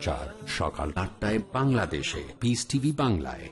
চার সকাল আটটায় বাংলাদেশে পিস টিভি বাংলায়।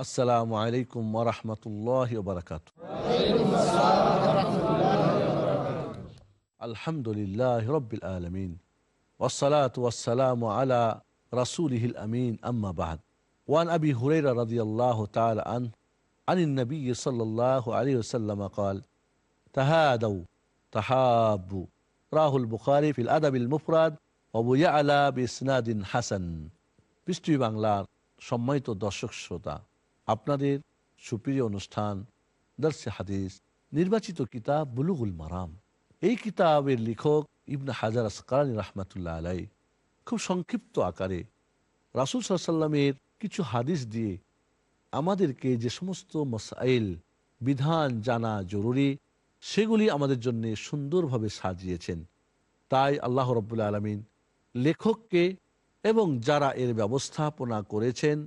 আসসালামু আলাইকুম ওরহমতুল্লাহ বারকাত আলহামদুলিল্লাহ রবিল আলমিন والصلاة والسلام على رسوله الأمين أما بعد وعن أبي هريرة رضي الله تعالى عنه عن النبي صلى الله عليه وسلم قال تهادوا تحابوا راه البخاري في الأدب المفرد وابو يعلى بإسناد حسن পৃষ্টি বাংলার সম্মানিত দর্শক শ্রোতা আপনাদের সুপ্রিয় অনুষ্ঠান, দর্শে হাদিস, নির্বাচিত কিতাব বুলুগুল মারাম। এই কিতাবের লেখক ইবনা হাজার আসকারানি রহমাতুল্লাহ আলাই খুব সংক্ষিপ্ত আকারে রাসুল সাল্লামের কিছু হাদিস দিয়ে আমাদেরকে যে সমস্ত মসাইল, বিধান জানা জরুরি, সেগুলি আমাদের জন্য সুন্দরভাবে সাজিয়েছেন। তাই আল্লাহ রব্বুল্লা আলমিন লেখককে এবং যারা এর ব্যবস্থাপনা করেছেন,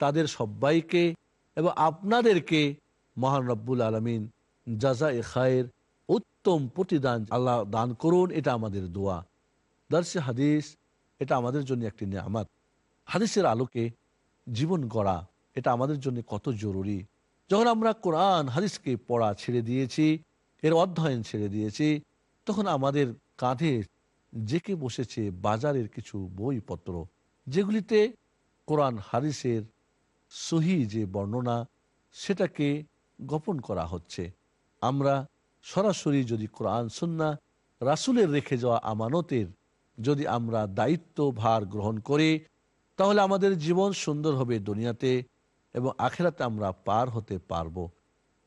তাদের সবাইকে এবং আপনাদেরকে মহান রব্বুল আলমিন জাজা এ খায়ের উত্তম প্রতিদান আল্লাহ দান করুন, এটা আমাদের দোয়া। দর্শে হাদিস, এটা আমাদের জন্য একটি নিয়ামাত। হাদিসের আলোকে জীবন গড়া, এটা আমাদের জন্য কত জরুরি। যখন আমরা কোরআন হাদিসকে পড়া ছেড়ে দিয়েছি, এর অধ্যয়ন ছেড়ে দিয়েছি, তখন আমাদের কাঁধে জেকে বসেছে বাজারের কিছু বইপত্র, যেগুলিতে কোরআন হাদিসের সহি যে বর্ণনা, সেটাকে গোপন করা হচ্ছে। আমরা সরাসরি যদি কোরআন, সুন্না রাসুলের রেখে যাওয়া আমানতের যদি আমরা দায়িত্ব ভার গ্রহণ করি, তাহলে আমাদের জীবন সুন্দর হবে দুনিয়াতে এবং আখেরাতে আমরা পার হতে পারব।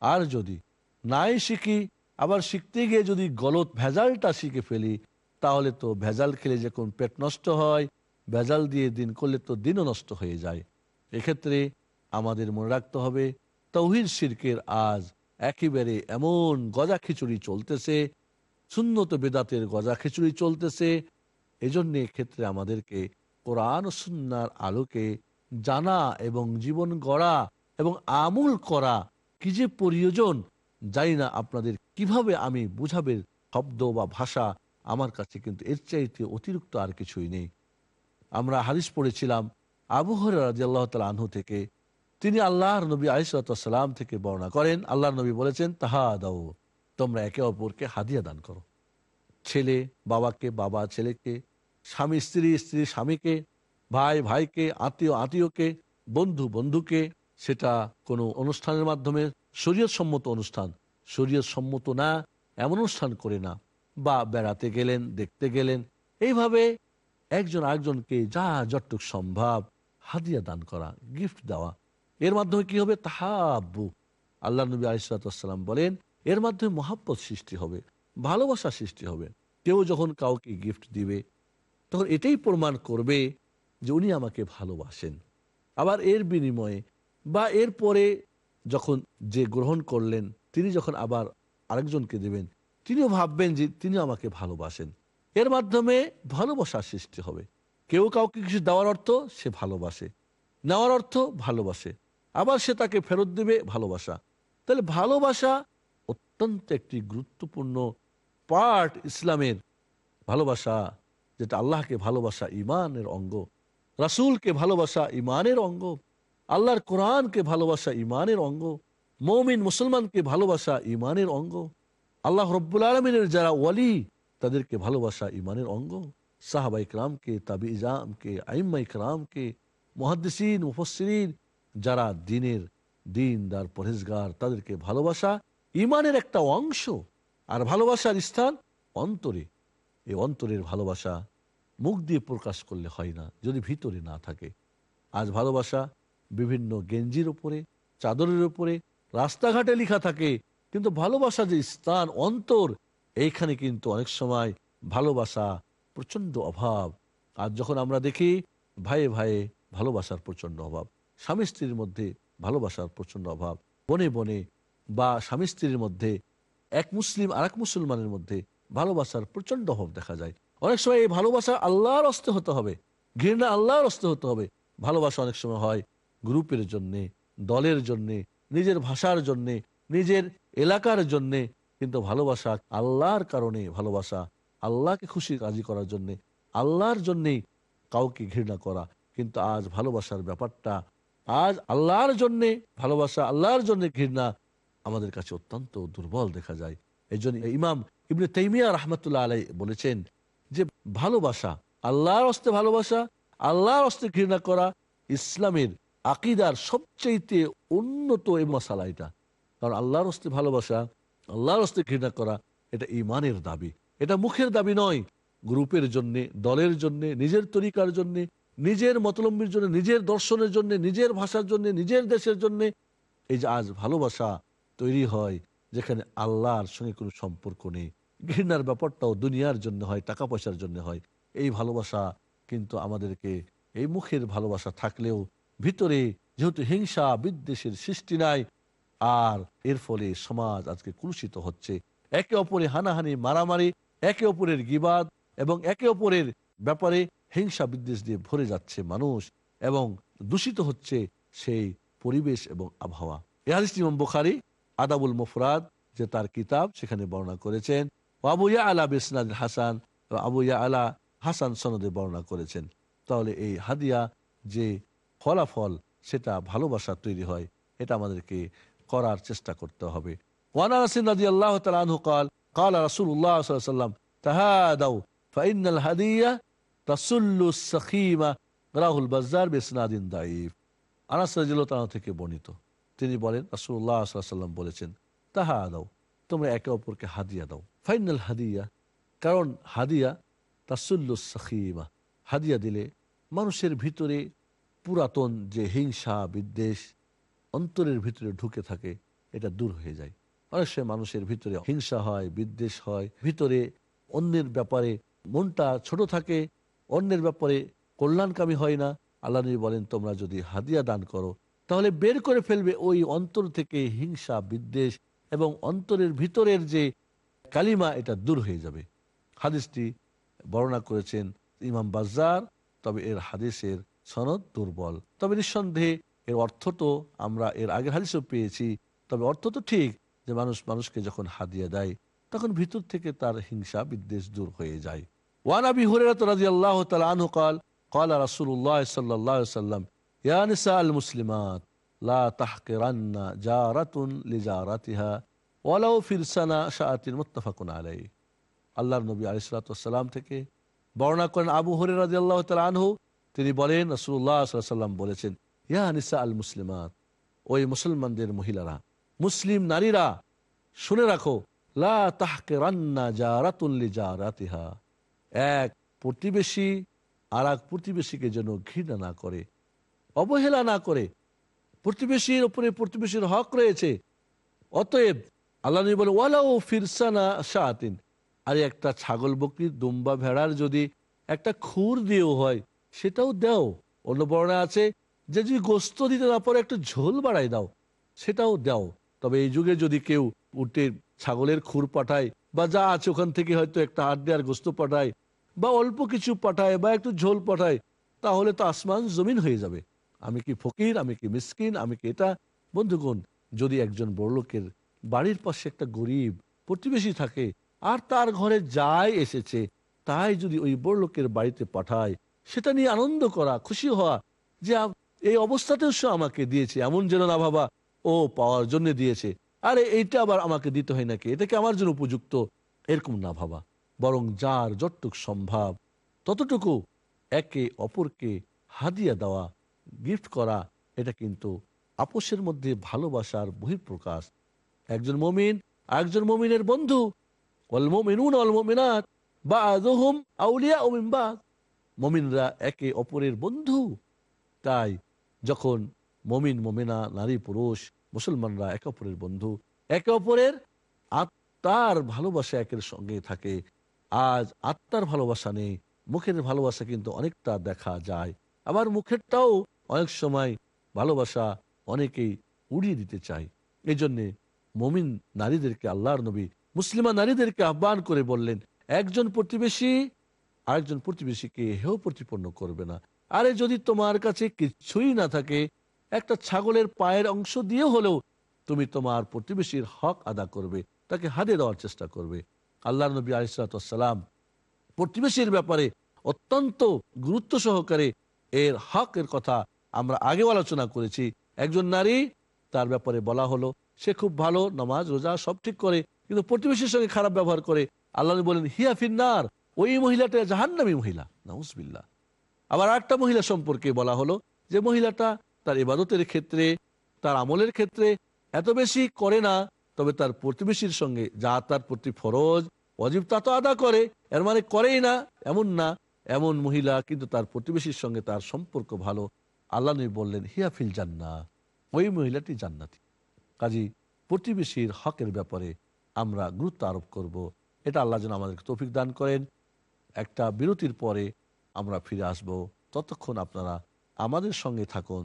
আর যদি নাই শিখি, আবার শিখতে গিয়ে যদি গলত ভেজালটা শিখে ফেলি, তাহলে তো ভেজাল খেলে যখন পেট নষ্ট হয়, ভেজাল দিয়ে দিন করলে তো দিনও নষ্ট হয়ে যায়। এক্ষেত্রে আমাদের মনে রাখতে হবে, তৌহিদ শিরকের আজ একেবারে এমন গজা খিচুড়ি চলতেছে, সুন্নত বেদাতের গজা খিচুড়ি চলতেছে। এজন্য ক্ষেত্রে আমাদেরকে কোরআন সুন্নার আলোকে জানা এবং জীবন গড়া এবং আমূল করা কি যে প্রয়োজন জানি না আপনাদের কীভাবে আমি বুঝাবে শব্দ বা ভাষা আমার কাছে কিন্তু এর চাইতে অতিরিক্ত আর কিছুই নেই। আমরা হারিস পড়েছিলাম রাজি আল্লাহ তালা আনহু থেকে তিনি আল্লাহর নবী আলিসাল্লাম থেকে বর্ণনা করেন। আল্লাহ নবী বলেছেন তাহা দাও তোমরা একে অপরকে হাদিয়া দান করো। ছেলে বাবাকে, বাবা ছেলেকে, স্বামী, স্ত্রী স্ত্রী স্বামীকে, ভাই ভাইকে, আত্মীয় আত্মীয়কে, বন্ধু বন্ধুকে, সেটা কোনো অনুষ্ঠানের মাধ্যমে শরীয়ত সম্মত অনুষ্ঠান শরীয়ত সম্মত না, এমন অনুষ্ঠান করে না। বা বেড়াতে গেলেন, দেখতে গেলেন, এইভাবে একজন আরেকজনকে যা যতটুক সম্ভব হাদিয়া দান করা গিফট দেওয়া। এর মাধ্যমে কি হবে? তাহাব্বু। আল্লাহ নবী আলিসাল্লাম বলেন, এর মাধ্যমে মহাব্বত সৃষ্টি হবে, ভালোবাসা সৃষ্টি হবে। কেউ যখন কাউকে গিফট দিবে, তখন এটাই প্রমাণ করবে যে উনি আমাকে ভালোবাসেন। আবার এর বিনিময়ে বা এর পরে যখন যে গ্রহণ করলেন, তিনি যখন আবার আরেকজনকে দেবেন, তিনিও ভাববেন যে তিনি আমাকে ভালোবাসেন। এর মাধ্যমে ভালোবাসার সৃষ্টি হবে। কেউ কাউকে কিছু দেওয়ার অর্থ সে ভালোবাসে। নেওয়ার অর্থ ভালোবাসে। আবার সে তাকে ফেরত দেবে ভালোবাসা। তাহলে ভালোবাসা অত্যন্ত একটি গুরুত্বপূর্ণ পার্ট ইসলামের ভালোবাসা, যেটা আল্লাহকে ভালোবাসা ইমানের অঙ্গ, রাসূলকে ভালোবাসা ইমানের অঙ্গ, আল্লাহর কোরআনকে ভালোবাসা ইমানের অঙ্গ, মৌমিন মুসলমানকে ভালোবাসা ইমানের অঙ্গ, আল্লাহ রব্বুল আলমিনের যারা ওয়ালি, তাদেরকে ভালোবাসা ইমানের অঙ্গ। সাহাবা ইকরামকে তাবি ইজামকে আইম্মা ইকরামকে মহাদ্দিসিন মুফসরিন যারা দিনের দিনদার পরেজগার তাদেরকে ভালোবাসা ইমানের একটা অংশ আর ভালোবাসার স্থান অন্তরে। এই অন্তরের ভালোবাসা মুখ দিয়ে প্রকাশ করলে হয় না, যদি ভিতরে না থাকে। আজ ভালোবাসা বিভিন্ন গেঞ্জির উপরে, চাদরের উপরে, রাস্তাঘাটে লেখা থাকে, কিন্তু ভালোবাসা যে স্থান, অন্তর, এইখানে কিন্তু অনেক সময় ভালোবাসা প্রচণ্ড অভাব। আর যখন আমরা দেখি ভাইয়ে ভাইয়ে ভালোবাসার প্রচণ্ড অভাব। স্বামী স্ত্রীর মধ্যে ভালোবাসার প্রচণ্ড অভাব। বনে বনে বা স্বামী স্ত্রীর মধ্যে, এক মুসলিম আর এক মুসলমানের মধ্যে ভালোবাসার প্রচণ্ড অভাব দেখা যায়। অনেক সময় এই ভালোবাসা আল্লাহর অস্তে হতে হবে। ঘৃণা আল্লাহর অস্তে হতে হবে। ভালোবাসা অনেক সময় হয় গ্রুপের জন্যে, দলের জন্যে, নিজের ভাষার জন্যে, নিজের এলাকার জন্যে। কিন্তু ভালোবাসা আল্লাহর কারণে ভালোবাসা আল্লাহকে খুশি রাজি করার জন্যে, আল্লাহর জন্যেই কাউকে ঘৃণা করা। কিন্তু আজ ভালোবাসার ব্যাপারটা, আজ আল্লাহর জন্যে ভালোবাসা, আল্লাহর জন্যে ঘৃণা আমাদের কাছে অত্যন্ত দুর্বল দেখা যায়। এই জন্য ইমাম ইবনে তাইমিয়া রহমতুল্লাহ আলাই বলেছেন যে, ভালোবাসা, আল্লাহর অস্তে ভালোবাসা, আল্লাহর অস্তে ঘৃণা করা ইসলামের আকিদার সবচেয়ে উন্নত এই মশালা এটা। কারণ আল্লাহর অস্তে ভালোবাসা, আল্লাহর অস্তে ঘৃণা করা এটা ইমানের দাবি। এটা মুখের দাবি নয়। গ্রুপের জন্যে, দলের জন্যে, নিজের তরিকার জন্যে, নিজের মতলম্বীর জন্য, নিজের দর্শনের জন্য, নিজের ভাষার জন্য, নিজের দেশের জন্য এই যে আজ ভালোবাসা তৈরি হয়, যেখানে আল্লাহর সঙ্গে কোনো সম্পর্ক নেই। ঘৃণার ব্যাপারটাও দুনিয়ার জন্য হয় টাকা পয়সার জন্য হয়। এই ভালোবাসা কিন্তু আমাদেরকে এই মুখের ভালোবাসা থাকলেও ভিতরে যেহেতু হিংসা, বিদ্বেষের সৃষ্টি নাই, আর এর ফলে সমাজ আজকে কুলুষিত হচ্ছে। একে অপরে হানাহানি, মারামারি একে অপরের গিবাদ এবং একে অপরের ব্যাপারে হিংসা বিদ্বেষ দিয়ে ভরে যাচ্ছে মানুষ এবং দূষিত হচ্ছে সেই পরিবেশ এবং আবহাওয়া। এহারিস ইমাম বুখারি, আদাবুল মুফরাদ, যে তার কিতাব সেখানে বর্ণনা করেছেন। আবু ইয়া আলা বেসনাদ হাসান আবু ইয়া আলা হাসান সনদে বর্ণনা করেছেন। তাহলে এই হাদিয়া যে ফলাফল, সেটা ভালোবাসা তৈরি হয়, এটা আমাদেরকে করার চেষ্টা করতে হবে। ওয়ানা রাসিন রাজি আল্লাহ তালু কাল قال رسول الله صلى الله عليه وسلم تهادوا فإن الهدية تسل السخيمة রাহুল البزار بإسناد ضعيف আনাস রাদিয়াল্লাহু তাআলা থেকে বর্ণিত তিনি বলেন রাসূলুল্লাহ সাল্লাল্লাহু আলাইহি ওয়াসাল্লাম বলেছেন তাহা দাও তোমরা একে অপরকে হাদিয়া দাও ফাইনাল হাদিয়া কারণ হাদিয়া তাসুল্লুস সাখিমা হাদিয়া দিলে মানুষের ভিতরে পুরাতন যে হিংসা বিদ্বেষ অন্তরের ভিতরে ঢুকে থাকে এটা দূর হয়ে যায় অনেক সময় মানুষের ভিতরে হিংসা হয়, বিদ্বেষ হয়, ভিতরে অন্যের ব্যাপারে মনটা ছোট থাকে, অন্যের ব্যাপারে কল্যাণকামী হয় না। আল্লাহ নবী বলেন, তোমরা যদি হাদিয়া দান করো, তাহলে বের করে ফেলবে ওই অন্তর থেকে হিংসা, বিদ্বেষ এবং অন্তরের ভিতরের যে কালিমা, এটা দূর হয়ে যাবে। হাদিসটি বর্ণনা করেছেন ইমাম বাজার তবে এর হাদিসের সনদ দুর্বল। তবে নিঃসন্দেহে এর অর্থ তো আমরা এর আগের হাদিসও পেয়েছি, তবে অর্থ তো ঠিক। যে মানুষ মানুষকে যখন হাদিয়া দেয় তখন ভিতর থেকে তার হিংসা বিদ্বেষ দূর হয়ে যায় ওয়ান আবি হুরায়রা রাদিয়াল্লাহু তাআলা আনহু قال قال رسول الله صلى الله عليه وسلم يا نساء المسلمات لا تحقرن جارة لجارتها ولو فرسنا شاءت متفق عليه আল্লাহর নবী আলিসাল্লাম থেকে বর্ণনা করেন আবু হরে রাজি আল্লাহ আনহু তিনি বলেন রসুল্লাহ সাল্লাম বলেছেন ইয়া নিসা আল মুসলিমাত ওই মুসলমানদের মহিলারা মুসলিম নারীরা, শুনে রাখো, লা রান্না এক প্রতিবেশী আর এক প্রতিবেশীকে যেন ঘৃণা না করে, অবহেলা না করে। প্রতিবেশীর ওপরে প্রতিবেশীর হক রয়েছে। অতএব আল্লাহ বলে ওয়ালাও ফিরসানা শাহাতিন আর একটা ছাগল বকরির দুম্বা ভেড়ার যদি একটা খুর দিয়েও হয়, সেটাও দেও। অন্য বর্ণা আছে, যে যদি গোস্ত দিতে না পারে, একটা ঝোল বাড়াই দাও, সেটাও দাও। তবে এই যুগে যদি কেউ উঠে ছাগলের খুর পাঠায় বা যা আছে ওখান থেকে হয়তো একটা আড্ডে আর গোস্ত পাঠায় বা অল্প কিছু পাঠায় বা একটু ঝোল পাঠায়, তাহলে তো আসমান জমিন হয়ে যাবে। আমি কি ফকির? আমি কি মিসকিন? আমি কি এটা? বন্ধুগণ, যদি একজন বড়লোকের বাড়ির পাশে একটা গরিব প্রতিবেশী থাকে আর তার ঘরে যাই এসেছে, তাই যদি ওই বড়লোকের বাড়িতে পাঠায়, সেটা নিয়ে আনন্দ করা, খুশি হওয়া যে এই অবস্থাতেও সে আমাকে দিয়েছে, এমন যেন না ভাবা ও পাওয়ার জন্য দিয়েছে। আরে, এইটা আবার আমাকে দিতে হয় নাকি? এটাকে আমার জন্য উপযুক্ত? এরকম না ভাবা। বরং যার যতটুক সম্ভব, ততটুকু একে অপরকে হাদিয়া দেওয়া, গিফট করা, এটা কিন্তু আপোষের মধ্যে ভালোবাসার বহিঃপ্রকাশ। একজন মমিন একজন মমিনের বন্ধু। মমিনরা একে অপরের বন্ধু। তাই যখন মমিন, মমিনা, নারী, পুরুষ মুসলমানরা একে অপরের বন্ধু, একে অপরের আত্মার ভালোবাসা একের সঙ্গে থাকে। আজ আত্মার ভালোবাসা নেই, মুখের ভালোবাসা কিন্তু অনেকটা দেখা যায়। আবার মুখেরটাও অনেক সময় ভালোবাসা অনেকেই উড়িয়ে দিতে চায়। এই জন্যে মমিন নারীদেরকে আল্লাহর নবী, মুসলিমা নারীদেরকে আহ্বান করে বললেন, একজন প্রতিবেশী আরেকজন প্রতিবেশীকে হেও প্রতিপন্ন করবে না। আরে যদি তোমার কাছে কিছুই না থাকে একটা ছাগলের পায়ের অংশ দিয়ে হলেও তুমি তোমার প্রতিবেশীর হক আদা করবে, তাকে হাতে দেওয়ার চেষ্টা করবে। আল্লাহ নবী আলিসালাম প্রতিবেশীর ব্যাপারে অত্যন্ত গুরুত্ব সহকারে এর হকের কথা আমরা আগেও আলোচনা করেছি। একজন নারী, তার ব্যাপারে বলা হলো, সে খুব ভালো, নামাজ, রোজা সব ঠিক করে, কিন্তু প্রতিবেশীর সঙ্গে খারাপ ব্যবহার করে। আল্লাহ বলেন, হিয়া ফিন্নার, ওই মহিলাটা জাহান্নামী মহিলা। নাউজবিল্লা আবার আরেকটা মহিলা সম্পর্কে বলা হলো, যে মহিলাটা তার ইবাদতের ক্ষেত্রে, তার আমলের ক্ষেত্রে এত বেশি করে না, তবে তার প্রতিবেশীর সঙ্গে যা তার প্রতি ফরজ অজীব তা তো আদা করে, এর মানে করেই না, এমন না, এমন মহিলা কিন্তু তার প্রতিবেশীর সঙ্গে তার সম্পর্ক ভালো। আল্লাহ নবী বললেন হিয়াফিল জান্না ওই মহিলাটি জান্নাতি। কাজী, প্রতিবেশীর হকের ব্যাপারে আমরা গুরুত্ব আরোপ করব। এটা আল্লাহ যেন আমাদেরকে তৌফিক দান করেন। একটা বিরতির পরে আমরা ফিরে আসব। ততক্ষণ আপনারা আমাদের সঙ্গে থাকুন।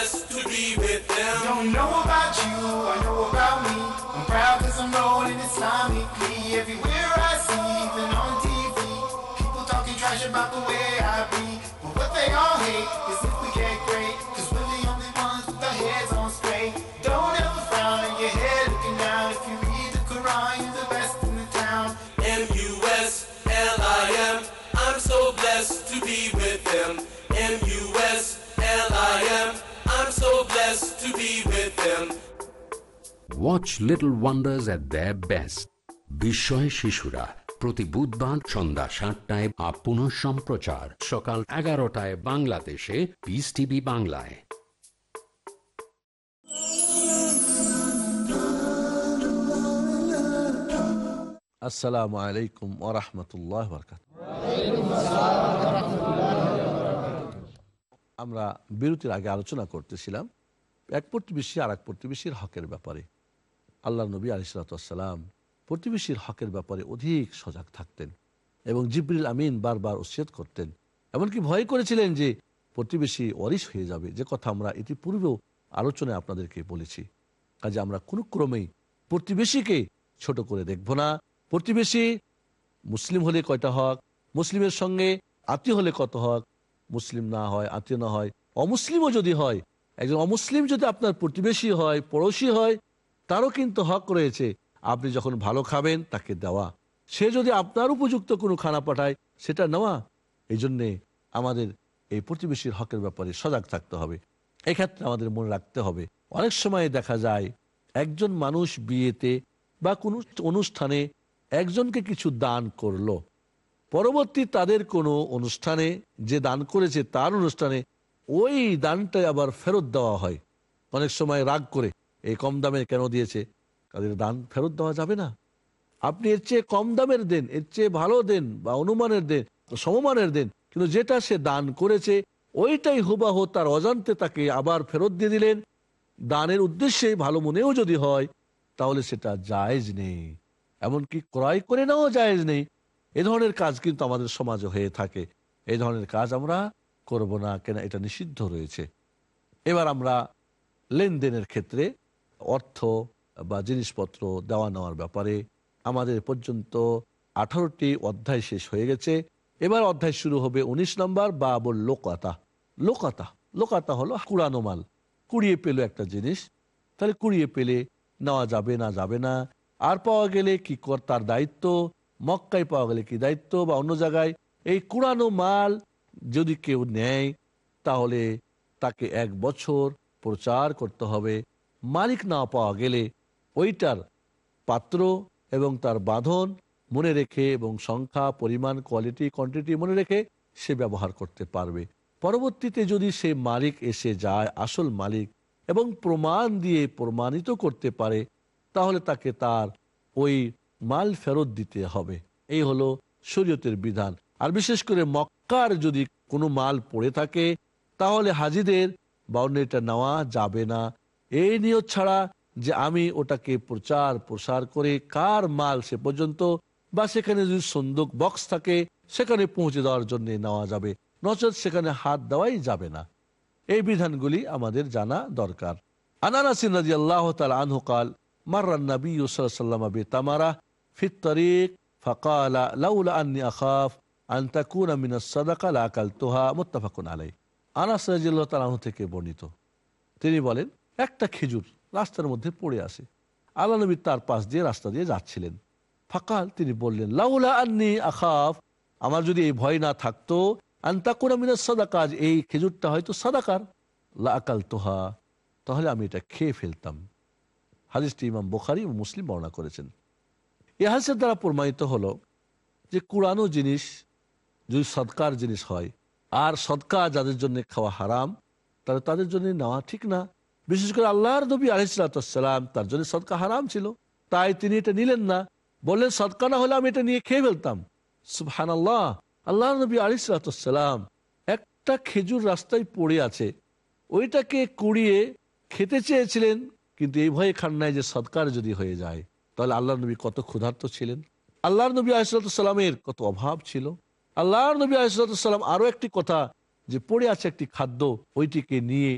Don't know about watch little wonders at the best বিস্ময় শিশুরা প্রতি বুধবার সন্ধ্যা সাতটায় আপ সম্প্রচার। সকাল এগারোটায় বাংলাদেশে পিস টিভি বাংলায়। আসসালামু আলাইকুম ওরহমতুল্লাহ আমরা বিরতির আগে আলোচনা করতেছিলাম, এক প্রতিবেশী আর এক প্রতিবেশীর হকের ব্যাপারে। আল্লাহ নবী আলিসাল্লাম প্রতিবেশীর হকের ব্যাপারে অধিক সজাগ থাকতেন এবং জিবরিল আমিন বারবার উচ্ছেদ করতেন। এমনকি ভয় করেছিলেন যে প্রতিবেশী অরিস হয়ে যাবে। যে কথা আমরা ইতিপূর্বেও আলোচনায় আপনাদেরকে বলেছি। কাজে আমরা কোনো ক্রমেই প্রতিবেশীকে ছোট করে দেখব না। প্রতিবেশী মুসলিম হলে কয়টা হক? মুসলিমের সঙ্গে আত্মীয় হলে কত হক? মুসলিম না হয়, আত্মীয় না হয়, অমুসলিমও যদি হয়, একজন অমুসলিম যদি আপনার প্রতিবেশী হয়, পড়োশী হয় তারও কিন্তু হক রয়েছে। আপনি যখন ভালো খাবেন, তাকে দেওয়া। সে যদি আপনার উপযুক্ত কোনো খানা পাঠায়, সেটা নেওয়া। এই জন্যে আমাদের এই প্রতিবেশীর হকের ব্যাপারে সজাগ থাকতে হবে। এক্ষেত্রে আমাদের মনে রাখতে হবে, অনেক সময় দেখা যায়, একজন মানুষ বিয়েতে বা কোনো অনুষ্ঠানে একজনকে কিছু দান করল। পরবর্তী তাদের কোনো অনুষ্ঠানে যে দান করেছে, তার অনুষ্ঠানে ওই দানটাই আবার ফেরত দেওয়া হয়। অনেক সময় রাগ করে এই কম দামে কেন দিয়েছে? তাদের দান ফেরত দেওয়া যাবে না? আপনি এর চেয়ে কম দামের দেন, এর চেয়ে ভালো দেন, বা অনুমানের দেন সমমানের দেন, কিন্তু যেটা সে দান করেছে, ওইটাই হুবাহ তার অজান্তে তাকে আবার ফেরত দিয়ে দিলেন। দানের উদ্দেশ্যে ভালো মনেও যদি হয়, তাহলে সেটা জায়েজ নেই। এমনকি ক্রয় করে নেওয়া জায়েজ নেই। এ ধরনের কাজ কিন্তু আমাদের সমাজে হয়ে থাকে। এই ধরনের কাজ আমরা করব না, কেন এটা নিষিদ্ধ রয়েছে। এবার আমরা লেনদেনের ক্ষেত্রে অর্থ বা জিনিসপত্র দেওয়া নেওয়ার ব্যাপারে আমাদের পর্যন্ত আঠারোটি অধ্যায় শেষ হয়ে গেছে। এবার অধ্যায় শুরু হবে ১৯ নম্বর বা বল লোকাতা। লোকাতা লোকাতা হলো কুড়ানো মাল। কুড়িয়ে পেল একটা জিনিস। তাহলে কুড়িয়ে পেলে নেওয়া যাবে না যাবে না। আর পাওয়া গেলে কি কর, তার দায়িত্ব? মক্কায় পাওয়া গেলে কি দায়িত্ব? বা অন্য জায়গায়? এই কুড়ানো মাল যদি কেউ নেয়, তাহলে তাকে এক বছর প্রচার করতে হবে। মালিক না পাওয়া গেলে ওইটার পাত্র এবং তার বাঁধন মনে রেখে এবং সংখ্যা, পরিমাণ কোয়ালিটি কোয়ান্টিটি মনে রেখে সে ব্যবহার করতে পারবে। পরবর্তীতে যদি সে মালিক এসে যায়, আসল মালিক, এবং প্রমাণ দিয়ে প্রমাণিত করতে পারে, তাহলে তাকে তার ওই মাল ফেরত দিতে হবে। এই হলো শরীয়তের বিধান। আর বিশেষ করে মক্কার যদি কোনো মাল পড়ে থাকে, তাহলে হাজিদের বাউন্ডারিটা নেওয়া যাবে না। এই নিয়ত ছাড়া যে আমি ওটাকে প্রচার প্রসার করে কার মাল সে পর্যন্ত বা সেখানে যদি সন্দুক বক্স থাকে, সেখানে পৌঁছে দেওয়ার জন্য নেওয়া যাবে। নচেত সেখানে হাত দেওয়াই যাবে না। এই বিধানগুলি আমাদের জানা দরকার। আল্লাহ তাল আনহু কাল মার্রান নবী সাল্লাম আবি তামারা ফিত তরিক, ফকালা, লাউলা আন্নি আখাফ আন তাকুনা মিনাস সাদাকা লা আকালতুহা, মুত্তাফাকুন আলাই আনাস রাদিয়াল্লাহু তাআলা থেকে বর্ণিত। তিনি বলেন একটা খেজুর রাস্তার মধ্যে পড়ে আসে আল্লাহ নবী তার পাশ দিয়ে রাস্তা দিয়ে যাচ্ছিলেন। ফাকাল, তিনি বললেন, লাউলা আন্নি আখাফ। আমার যদি এই ভয় না থাকতো আন্তাকুনা মিনাস সাদাকা এই খেজুরটা হয়তো সাদাকার। লা আকালতুহা, তাহলে আমি এটা খেয়ে ফেলতাম। হাদিসটি ইমাম বোখারি ও মুসলিম বর্ণনা করেছেন। এ হাদিসের দ্বারা প্রমাণিত হলো যে কুরানো জিনিস, যদি সৎকার জিনিস হয়, আর সৎকার যাদের জন্য খাওয়া হারাম, তাহলে তাদের জন্য নেওয়া ঠিক না। বিশেষ করে আল্লাহর নবী আলিসাল্লাম তার জন্য সৎকা হারাম ছিল। তাই তিনি এটা নিলেন না। বললেন সৎকা না হলে আমি এটা নিয়ে খেয়ে ফেলতাম। সুহান আল্লাহ আল্লাহ নবী আলিসাল্লাম একটা খেজুর রাস্তায় পড়ে আছে। ওইটাকে কুড়িয়ে খেতে চেয়েছিলেন, কিন্তু এই ভয়ে খান নাই যে সৎকার যদি হয়ে যায়, তাহলে আল্লাহ নবী কত ক্ষুধার্ত ছিলেন। আল্লাহ নবী আলিসাল্লামের কত অভাব ছিল। আল্লাহ নবী আলিসাল্লাম আরও একটি কথা, যে পড়ে আছে একটি খাদ্য, ওইটিকে নিয়ে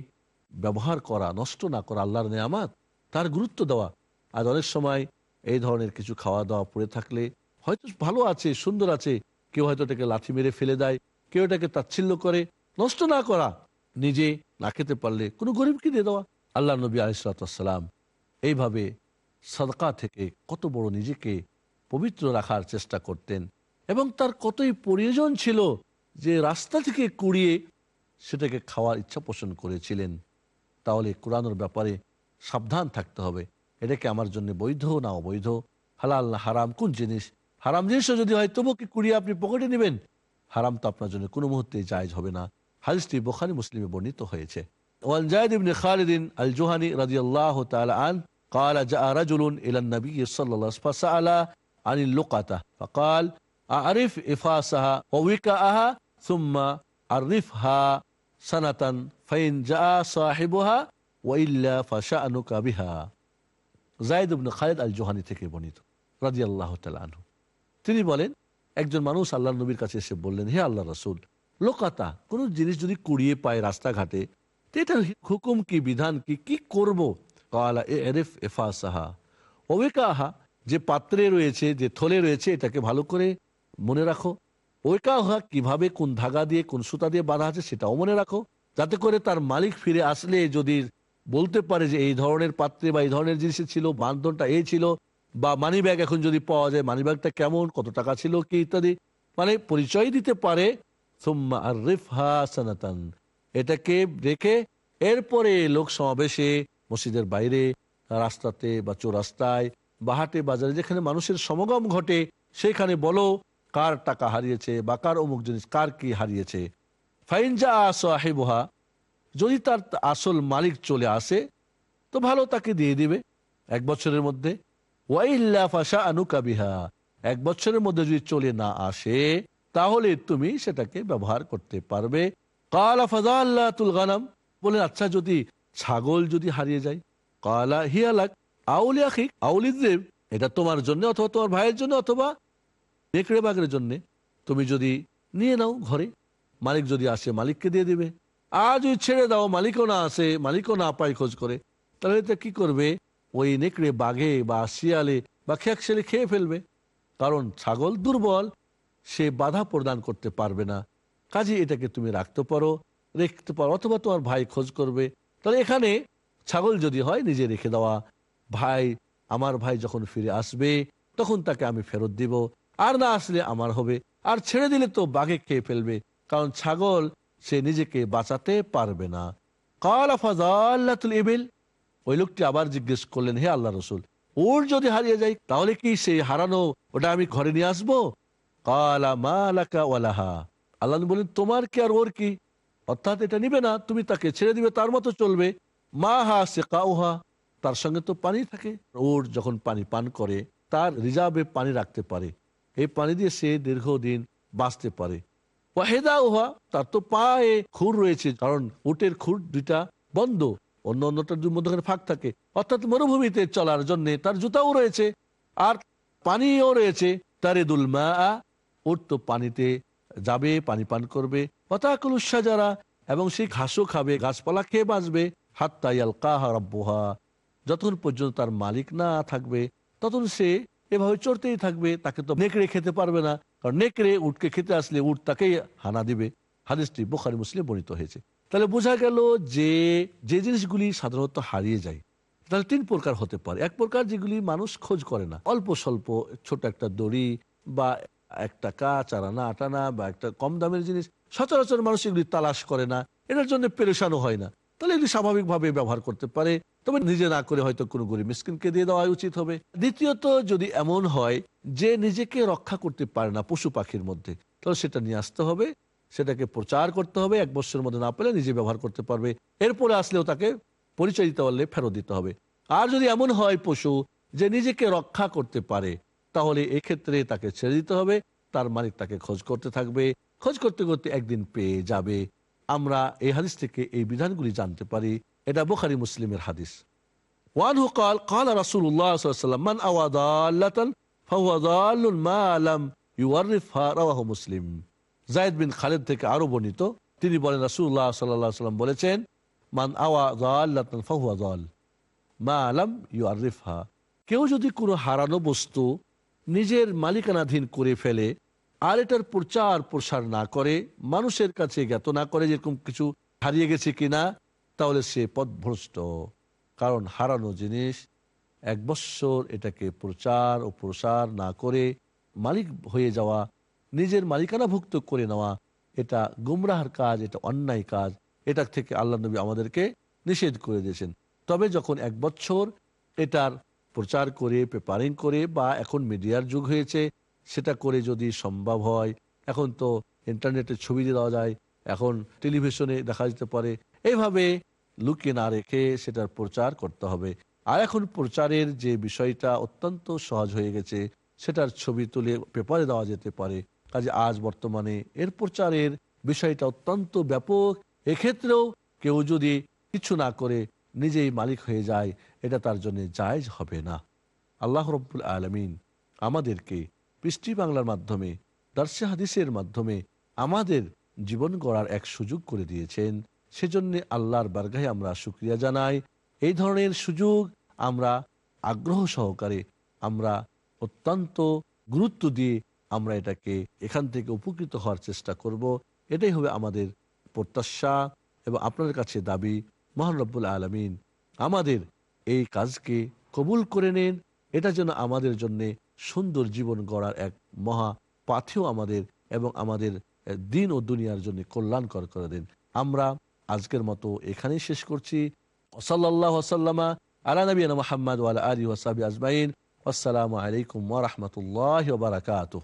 ব্যবহার করা, নষ্ট না করা আল্লাহর নেয়ামাত, তার গুরুত্ব দেওয়া। আজ অনেক সময় এই ধরনের কিছু খাওয়া দাওয়া পড়ে থাকলে হয়তো ভালো আছে, সুন্দর আছে, কেউ হয়তো এটাকে লাঠি মেরে ফেলে দেয়, কেউ এটাকে তাচ্ছিল্য করে, নষ্ট না করা, নিজে না খেতে পারলে কোনো গরিবকে দিয়ে দেওয়া। আল্লাহ নবী আলিসাল্লাম এইভাবে সদকা থেকে কত বড় নিজেকে পবিত্র রাখার চেষ্টা করতেন এবং তার কতই প্রয়োজন ছিল যে রাস্তা থেকে কুড়িয়ে সেটাকে খাওয়ার ইচ্ছা পোষণ করেছিলেন। তাহলে কোরআনোর ব্যাপারে সাবধান থাকতে হবে এটা কি আমার জন্য বৈধ না অবৈধ হালাল না হারাম কোন জিনিস হারাম জিনিসও যদি হয় তবু কি কুড়িয়ে আপনি পকেটে নেবেন হারাম তো আপনার জন্য কোনো মুহূর্তে জায়জ হবে না হাদিসটি বোখারি মুসলিমে বর্ণিত হয়েছে وعن زيد بن خالد الجهني رضي الله تعالى عنه قال جاء رجل إلى النبي صلى الله عليه وسلم فسأل عن اللقطة فقال أعرف إفاسها ووكاءها ثم عرفها সনাতন, ফাইন জা সাহেবহা ওয়াইল্লা ফাশাহানু কাবিহা Zayd ibn Khalid al Juhani থেকে বর্ণিত রাজি আল্লাহ আনহু। তিনি বলেন, একজন মানুষ আল্লাহ নবীর কাছে এসে বললেন, হে আল্লাহ রসুল, লোকাতা, কোনো জিনিস যদি কুড়িয়ে পায় রাস্তাঘাটে এটার হুকুম কি, বিধান কি কি করব? কালা এরেফ এফা সাহা ওবেকা আহা যে পাত্রে রয়েছে, যে থলে রয়েছে, এটাকে ভালো করে মনে রাখো। ওয়েকাহা কীভাবে কোন ধাগা দিয়ে, কোন সুতা দিয়ে বাঁধা আছে সেটাও মনে রাখো। যাতে করে তার মালিক ফিরে আসলে যদি বলতে পারে যে এই ধরনের পাত্রে বা এই ধরনের জিনিস ছিল, বান্ধনটা এই ছিল, বা মানি ব্যাগ এখন যদি পাওয়া যায় মানি ব্যাগটা কেমন, কত টাকা ছিল, কি ইত্যাদি মানে পরিচয় দিতে পারে। এটাকে রেখে এরপরে লোক সমাবেশে, মসজিদের বাইরে, রাস্তাতে বা চৌরাস্তায়, বা হাটে বাজারে, যেখানে মানুষের সমাগম ঘটে, সেখানে বলো কার টাকা হারিয়েছে বা কার অমুক জিনিস, কার কি হারিয়েছে। ফাইনজা সাহেবহা, যদি তার আসল মালিক চলে আসে, তো ভালো তাকে দিয়ে দিবে এক বছরের মধ্যে। ওয়াইল্লা ফাশা আনুকাবিহা এক বছরের মধ্যে যদি চলে না আসে, তাহলে তুমি সেটাকে ব্যবহার করতে পারবে। কালা ফাজা আল্লাহ তুল গানাম, বলে আচ্ছা যদি ছাগল যদি হারিয়ে যায়, কালা হিয়ালাক, আউলিয়া খিক আউলিদেব এটা তোমার জন্য অথবা তোমার ভাইয়ের জন্য অথবা নেকড়ে বাগের জন্য তুমি যদি নিয়ে নাও ঘরে, মালিক যদি আসে মালিককে দিয়ে দিবে। আর যদি ছেড়ে দাও, মালিকও না আসে, মালিকও না পায় খোঁজ করে, তাহলে এটা কি করবে? ওই নেকড়ে বাঘে বা শিয়ালে বা খেয়াকশেলে খেয়ে ফেলবে। কারণ ছাগল দুর্বল, সে বাধা প্রদান করতে পারবে না। কাজে এটাকে তুমি রাখতে পারো, রেখতে পারো, অথবা তোমার ভাই খোঁজ করবে। তাহলে এখানে ছাগল যদি হয়, নিজে রেখে দেওয়া। ভাই, আমার ভাই যখন ফিরে আসবে, তখন তাকে আমি ফেরত দিব। আর না আসলে আমার হবে। আর ছেড়ে দিলে তো বাঘে খেয়ে ফেলবে, কারণ ছাগল সে নিজেকে বাঁচাতে পারবে না। কালা ফাজাল্লাতুল ইবিল। ওই লোকটি আবার জিজ্ঞেস করলেন, হে আল্লাহ রসুল, ওর যদি হারিয়ে যায়, তাহলে কি সেই হারানো ওটা আমি ঘরে নিয়ে আসব? কালা মালাকা ওয়ালাহা। আল্লাহ বলেন তোমার কি আর ওর কি? অর্থাৎ এটা নিবে না, তুমি তাকে ছেড়ে দিবে, তার মতো চলবে। মা হা সে কাউহা তার সঙ্গে তো পানি থাকে। ওর যখন পানি পান করে, তার রিজার্ভে পানি রাখতে পারে। এই পানি দিয়ে সে দীর্ঘদিন বাঁচতে পারে। ওয়াহেদা উহা তার তো পায়ে খুর রয়েছে, কারণ উটের খুর দুইটা বন্ধ। অন্য অন্যটার মধ্যখানে ফাঁক থাকে। অর্থাৎ মরুভূমিতে চলার জন্য তার জুতাও রয়েছে, আর পানিও রয়েছে। তারেদুল মা উট তো পানিতে যাবে, পানি পান করবে। হতাকুল যারা এবং সেই ঘাসও খাবে, গাছপালা খেয়ে বাঁচবে। হাত্তাইয়াল কাহা রব্বহা, যতক্ষণ পর্যন্ত তার মালিক না থাকবে, ততক্ষণ সে এভাবে চড়তেই থাকবে, তাকে তো নেকড়ে খেতে পারবে না। কারণ নেকড়ে উটকে খেতে আসলে উট তাকেই হানা দিবে। হাদিসটি বোখারি মুসলিম বর্ণিত হয়েছে। তাহলে বোঝা গেল যে যে জিনিসগুলি সাধারণত হারিয়ে যায়, তাহলে তিন প্রকার হতে পারে। এক প্রকার যেগুলি মানুষ খোঁজ করে না। অল্প স্বল্প, ছোট একটা দড়ি বা এক টাকা চারানা আটানা বা একটা কম দামের জিনিস, সচরাচর মানুষ এগুলি তালাশ করে না। এটার জন্য পেরেশানও হয় না। তাহলে এগুলি স্বাভাবিকভাবে ব্যবহার করতে পারে। তবে নিজে না করে হয়তো কোনো গরিব মিসকিনকে দিয়ে দেওয়া উচিত হবে। দ্বিতীয়ত, যদি এমন হয় যে নিজেকে রক্ষা করতে পারে না পশু পাখির মধ্যে, তাহলে সেটা নিয়ে আসতে হবে, সেটাকে প্রচার করতে হবে, এক বছরের মধ্যে না পেলে নিজে ব্যবহার করতে পারবে। এরপরে আসলেও তাকে পরিচয় দিতে পারলে ফেরত দিতে হবে। আর যদি এমন হয় পশু যে নিজেকে রক্ষা করতে পারে, তাহলে এক্ষেত্রে তাকে ছেড়ে দিতে হবে, তার মালিক তাকে খোঁজ করতে থাকবে। খোঁজ করতে করতে একদিন পেয়ে যাবে। আমরা এই হাদিস থেকে এই বিধানগুলি জানতে পারি। এটা বোখারি মুসলিমের হাদিস। ওয়ানহু কাল কাল রাসুল্লাহাম মান আওয়াদাল্লাতান ফাওয়াদাল্লুন মা আলাম ইউয়ারিফা রাওয়াহু মুসলিম। জায়েদ বিন খালেদ থেকে আরও বর্ণিত, তিনি বলেন রাসুল্লাহ সাল্লাম বলেছেন, মান আওয়াদাল্লাতান ফাহুয়াদাল মা আলম ইউ ইউয়ারিফা কেউ যদি কোনো হারানো বস্তু নিজের মালিকানাধীন করে ফেলে, আর এটার প্রচার প্রসার না করে, মানুষের কাছে জ্ঞাত না করে যেরকম কিছু হারিয়ে গেছে কিনা তাহলে সে পথভ্রষ্ট, কারণ হারানো জিনিস এক বৎসর এটাকে প্রচার ও প্রসার না করে মালিক হয়ে যাওয়া, নিজের মালিকানাভুক্ত করে নেওয়া, এটা গুমরাহার কাজ, এটা অন্যায় কাজ এটা থেকে আল্লাহ নবী আমাদেরকে নিষেধ করে দিয়েছেন। তবে যখন এক বছর এটার প্রচার করে পেপারিং করে বা এখন মিডিয়ার যুগ হয়েছে, সেটা করে যদি সম্ভব হয়, এখন তো ইন্টারনেটে ছবি দেওয়া যায়, এখন টেলিভিশনে দেখা যেতে পারে এইভাবে লুকিয়ে না রেখে সেটার প্রচার করতে হবে। আর এখন প্রচারের যে বিষয়টা অত্যন্ত সহজ হয়ে গেছে, সেটার ছবি তুলে পেপারে দেওয়া যেতে পারে। কাজে আজ বর্তমানে এর প্রচারের বিষয়টা অত্যন্ত ব্যাপক। এক্ষেত্রেও কেউ যদি কিছু না করে নিজেই মালিক হয়ে যায়, এটা তার জন্য জায়জ হবে না। আল্লাহ রব্বুল আলমিন আমাদেরকে পৃষ্টি বাংলার মাধ্যমে দার্সে হাদিসের মাধ্যমে আমাদের জীবন গড়ার এক সুযোগ করে দিয়েছেন। সেজন্য আল্লাহর বারগাহে আমরা সুক্রিয়া জানাই। এই ধরনের সুযোগ আমরা আগ্রহ সহকারে আমরা অত্যন্ত গুরুত্ব দিয়ে আমরা এটাকে এখান থেকে উপকৃত হওয়ার চেষ্টা করব। এটাই হবে আমাদের প্রত্যাশা এবং আপনাদের কাছে দাবি, মহান রব্বুল আলমিন আমাদের এই কাজকে কবুল করে নেন। এটা যেন আমাদের জন্য সুন্দর জীবন গড়ার এক মহা পাথেও আমাদের এবং আমাদের দিন ও দুনিয়ার জন্য কল্যাণকর করে দেন। আমরা আজকের মতো এখানেই শেষ করছি। ওসল্লাহ ওসাল্লামা আলা নবীনা মোহাম্মদ ওয়ালা আলী ওসাবি আজমাইন। আসসালামু আলাইকুম ওরহমতুল্লাহ বারাকাতুহ।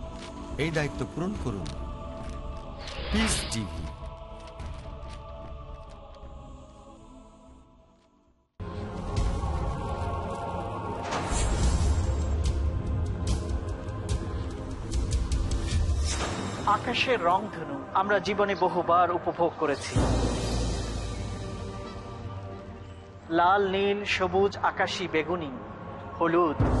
এই দায়িত্ব পূরণ করুন। পিস টিভি আকাশের আমরা জীবনে বহুবার উপভোগ করেছি। লাল, নীল, সবুজ, আকাশী, বেগুনি, হলুদ।